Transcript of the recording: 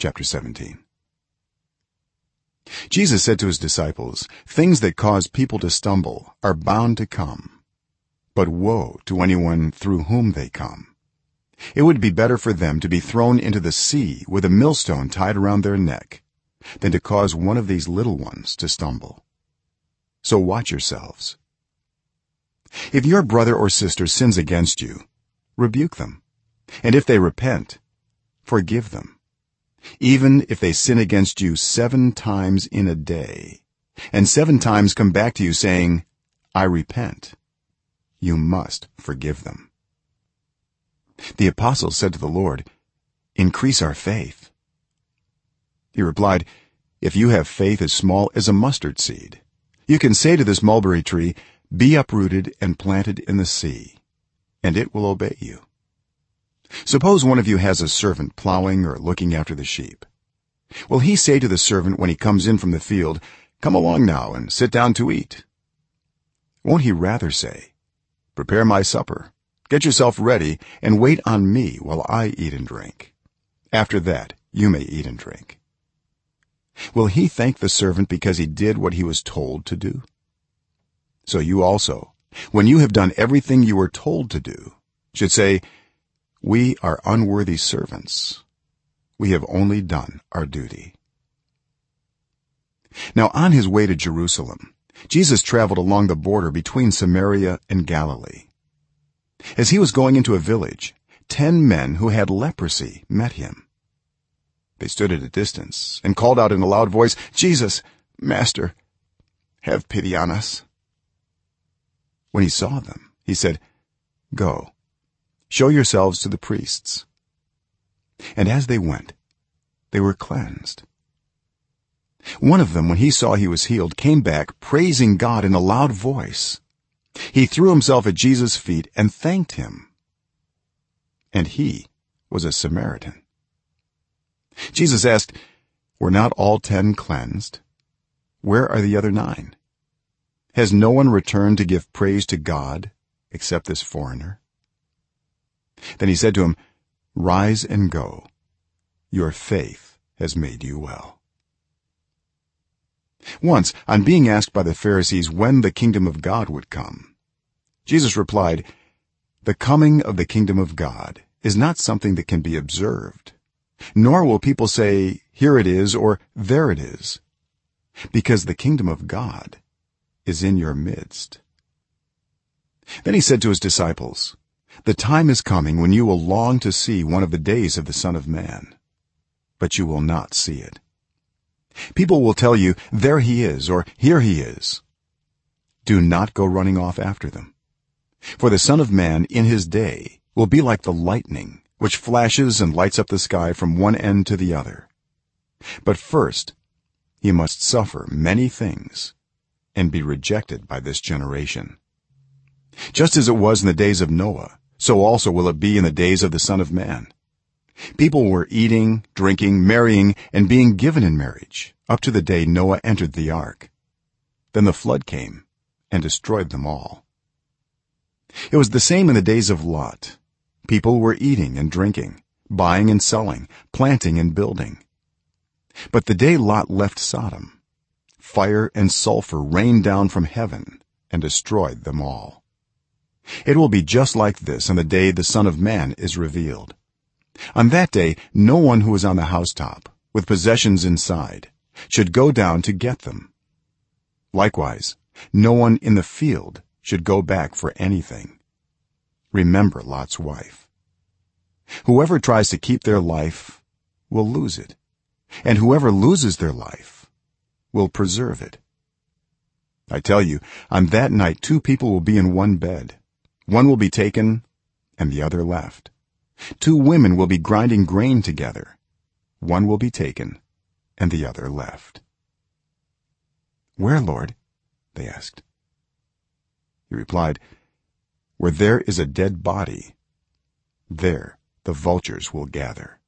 chapter 17 jesus said to his disciples things that cause people to stumble are bound to come but woe to anyone through whom they come. It would be better for them to be thrown into the sea with a millstone tied around their neck than to cause one of these little ones to stumble. So watch yourselves. If your brother or sister sins against you rebuke them. And if they repent forgive them even if they sin against you 7 times in a day. And 7 times come back to you saying i repent. You must forgive them. The apostles said to the lord increase our faith. He replied if you have faith as small as a mustard seed you can say to this mulberry tree be uprooted and planted in the sea and it will obey you suppose one of you has a servant plowing or looking after the sheep. Will he say to the servant when he comes in from the field come along now and sit down to eat won't he rather say prepare my supper get yourself ready and wait on me while i eat and drink. After that you may eat and drink. Will he thank the servant because he did what he was told to do? So you also when you have done everything you were told to do should say we are unworthy servants. We have only done our duty. Now on his way to jerusalem jesus traveled along the border between samaria and galilee. As he was going into a village 10 men who had leprosy met him. They stood at a distance and called out in a loud voice jesus master have pity on us. When he saw them he said go show yourselves to the priests. And as they went they were cleansed. One of them when he saw he was healed came back praising god in a loud voice. He threw himself at jesus feet and thanked him. And he was a samaritan. Jesus asked were not all 10 cleansed? Where are the other 9 has no one returned to give praise to god except this foreigner then he said to him rise and go. Your faith has made you well. Once on being asked by the pharisees when the kingdom of god would come jesus replied the coming of the kingdom of god is not something that can be observed nor will people say here it is or there it is because the kingdom of god is in your midst. Then he said to his disciples the time is coming when you will long to see one of the days of the son of man. But you will not see it. People will tell you there he is or here he is. Do not go running off after them. For the son of man in his day will be like the lightning which flashes and lights up the sky from one end to the other. But first he must suffer many things and be rejected by this generation. Just as it was in the days of noah so also will it be in the days of the son of man. People were eating drinking marrying and being given in marriage up to the day noah entered the ark. Then the flood came and destroyed them all. It was the same in the days of lot. People were eating and drinking buying and selling planting and building. But the day lot left sodom fire and sulfur rained down from heaven and destroyed them all it will be just like this on the day the son of man is revealed. On that day no one who is on the housetop with possessions inside should go down to get them. Likewise no one in the field should go back for anything. Remember lot's wife. Whoever tries to keep their life will lose it and whoever loses their life will preserve it. I tell you on that night two people will be in one bed one will be taken and the other left. Two women will be grinding grain together. One will be taken and the other left. Where lord? They asked. He replied where there is a dead body there the vultures will gather